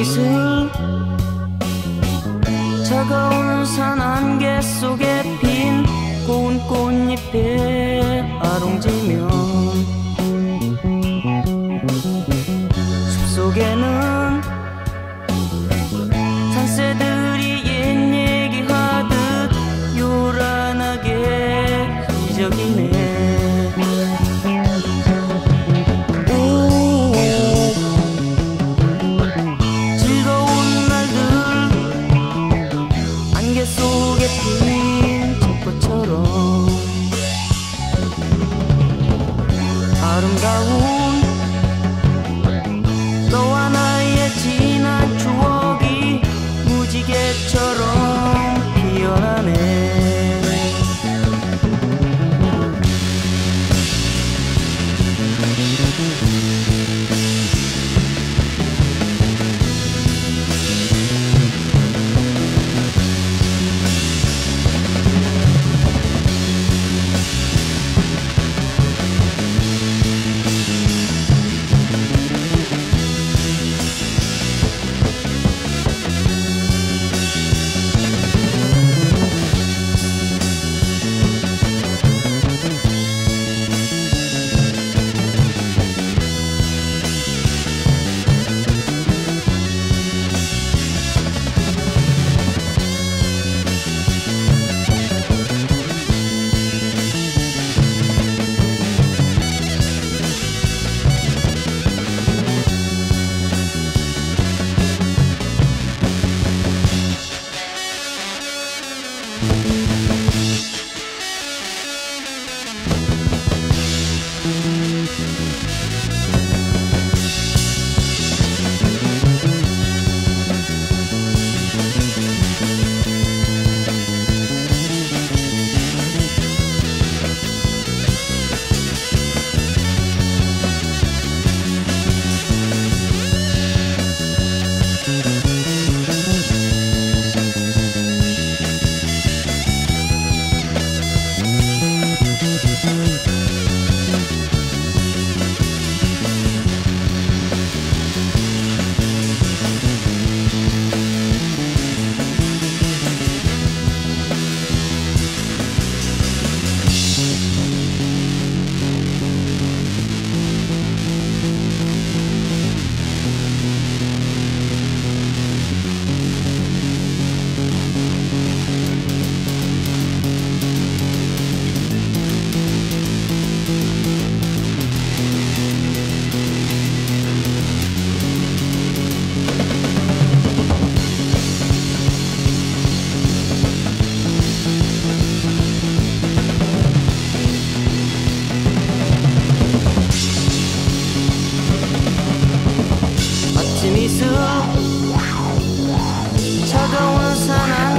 이슬 차가운 산 안개 속에 핀 고운 꽃잎에 아롱지면 숲속에는 산새들이 옛 얘기하듯 요란하게 기적이네 hours and hours